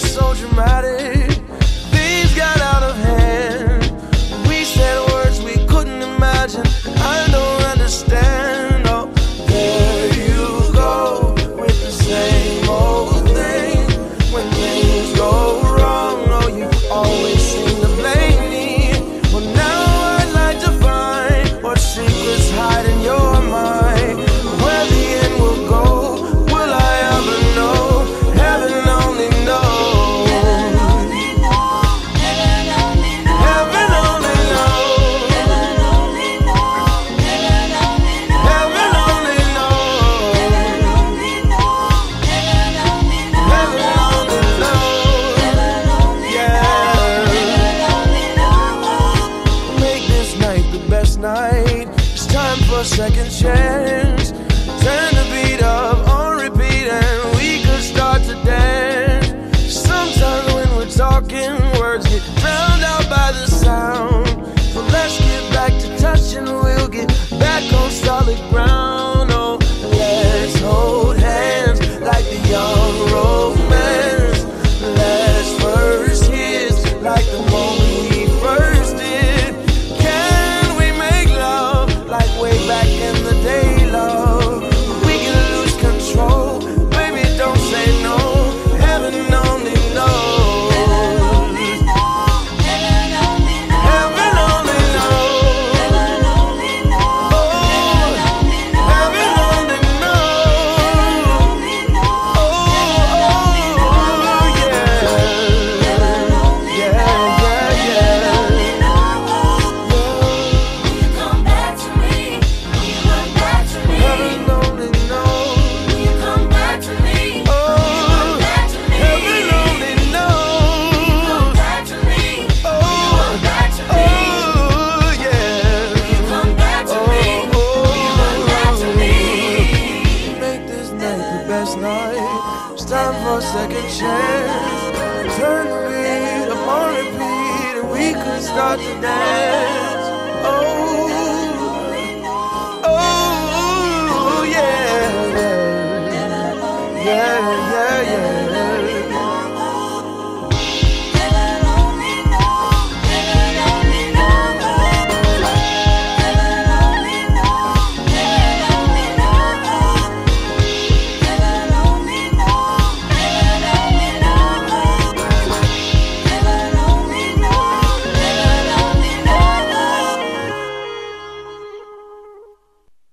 so dramatic. second chance. Turn the beat up on repeat and we could start to dance. Sometimes when we're talking, words get drowned out by the sound. But let's get back to touching, we'll get back on solid ground. for a second chance. Turn the beat upon repeat, and we could start to dance. Oh, oh, yeah, yeah, yeah. yeah.